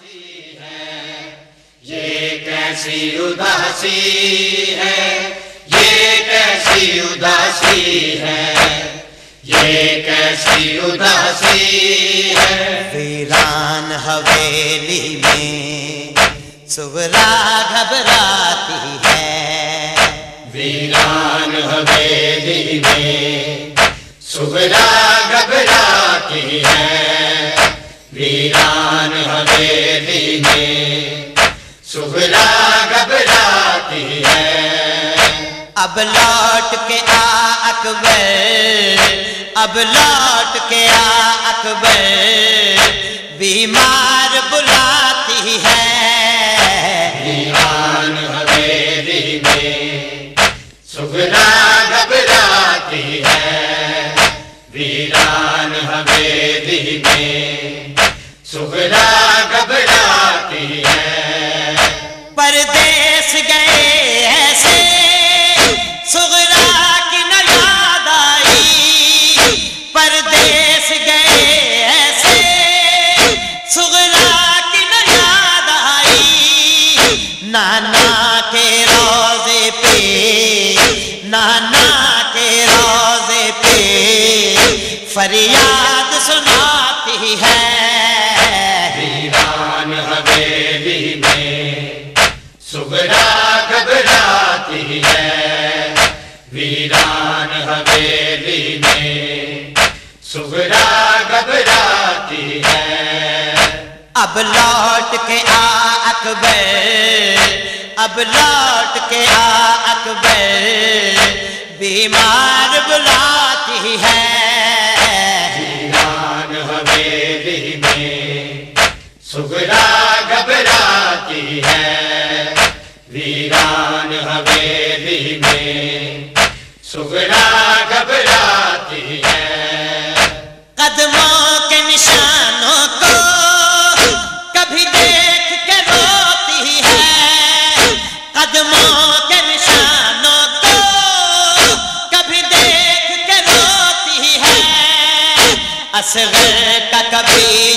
اداسی ہے۔ یہ کیسی اداسی ہے؟ یہ کیسی اداسی ہے؟ یہ کیسی اداسی ہے؟ ویران حویلی میں سغرا گھبراتی ہے۔ ویران حویلی میں سغرا اب لوٹ کے آ اکبر اب لوٹ کے آ اکبر بیمار بلاتی ہے۔ ویران حویلی میں سغرا گھبراتی ہے۔ ویران حویلی میں سغرا گھبراتی ہے۔ نانا کے روزے پہ، نانا کے روزے پہ فریاد سناتی ہے۔ ویران حویلی میں سغرا گھبراتی ہے۔ ویران حویلی میں سغرا گھبراتی ہے۔ اب لوٹ کے آ اکبر اب لوٹ کے آ اکبر بیمار بلاتی ہے۔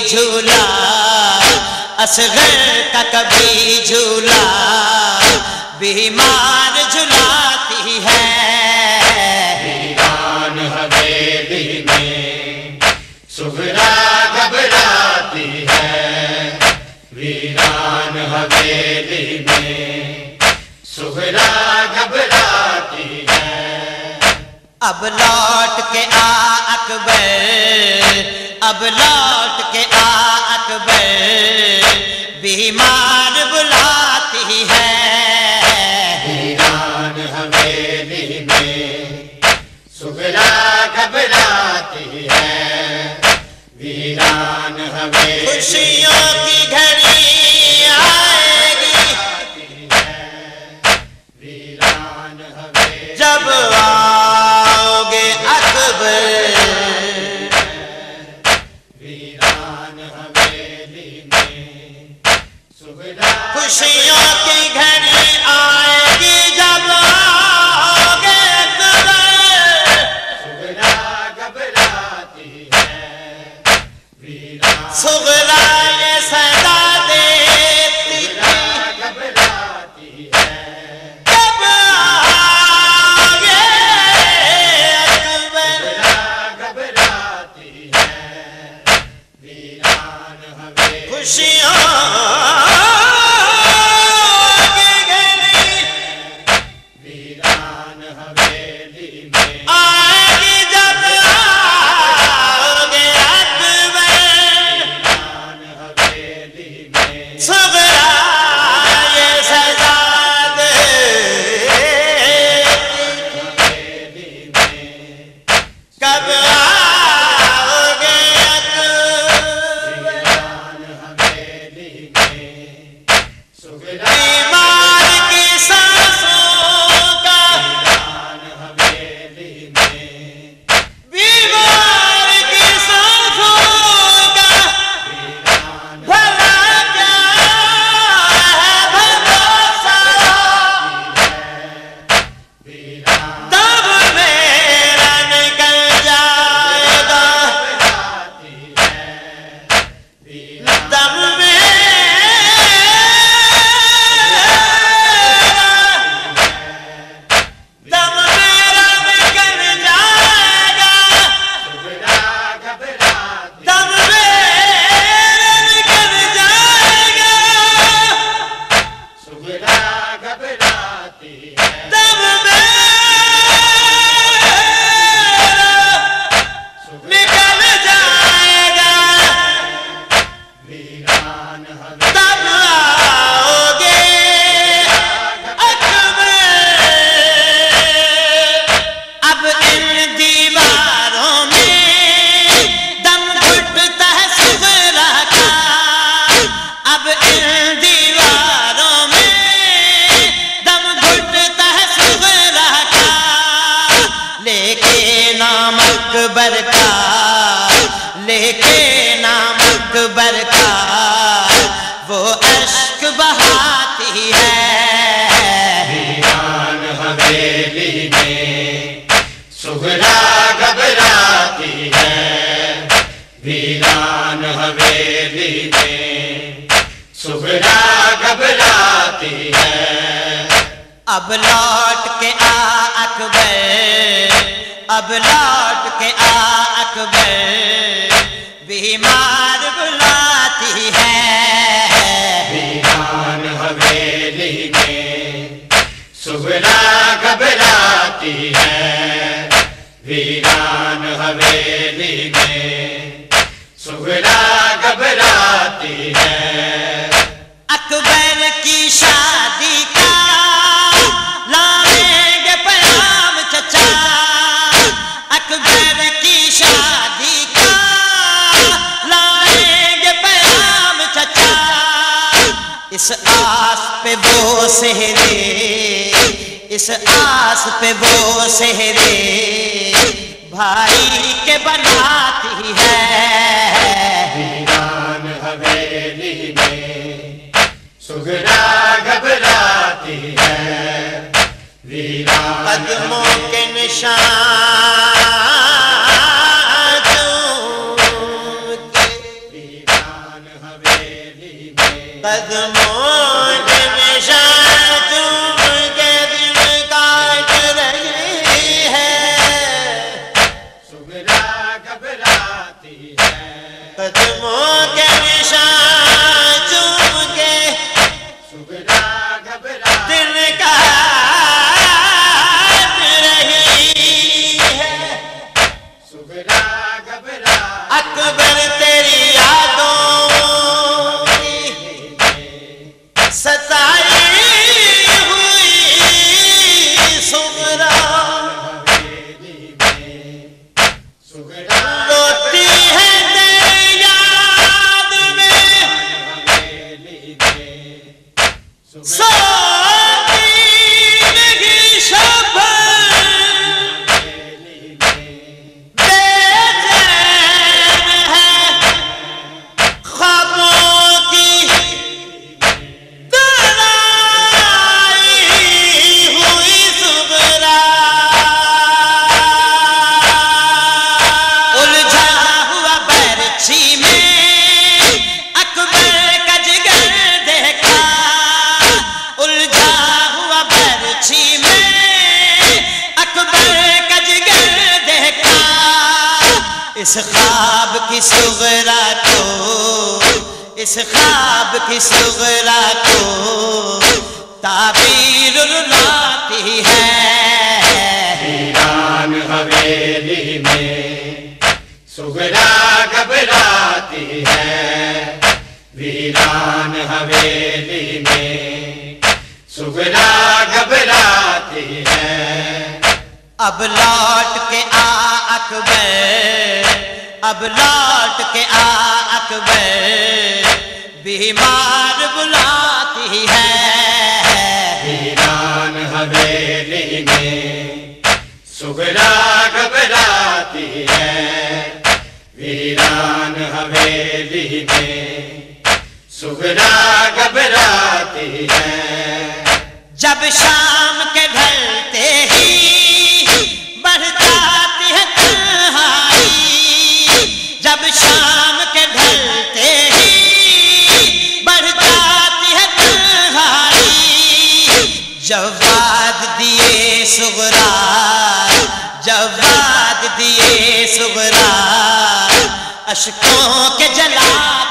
جھولا اصغر کا کبھی جھولا بیمار جھلاتی ہے۔ ویران حویلی میں سغرا گھبراتی ہے۔ ویران حویلی میں سغرا گھبراتی ہے۔ اب لوٹ کے آ اکبر ب لوٹ کے آ اکبر بیمار بلاتی ہے۔ ویران حویلی میں سغرا گھبراتی ہے۔ ویران حویلی خوشیوں کی گھڑی خوشیوں گھر سکھ سغرا گھبراتی ہے۔ ویران حویلی میں سغرا گھبراتی ہے۔ اب لوٹ کے آ اکبر اب لوٹ کے آ اکبر بیمار بلاتی ہے۔ ویران حویلی میں سغرا گھبراتی ہے۔ ویران حویلی میں سغرا گھبراتی ہے اکبر کی شادی کا لائیں گے پیام چچا اکبر کی شادی کا لائیں گے پیام چچا اس آس پہ وہ سہرے اس آس پہ وہ سہرے بھائی کے بناتی ہے۔ ویران حویلی میں سغرا گھبراتی ہے۔ ویران قدموں کے نشان سغرا کو تعبیر لاتی ہے۔ ویران حویلی میں سغرا گھبراتی ہے۔ ویران حویلی میں سغرا گھبراتی ہے۔ اب لوٹ کے آ اکبر اب لوٹ کے آ اکبر۔ بیمار بلاتی ہے۔ ویران حویلی میں سغرا گھبراتی ہے۔ ویران حویلی میں سغرا گھبراتی ہے۔ جب شام کے ڈھلتے سغرا جواد دیے سغرا اشکوں کے جلا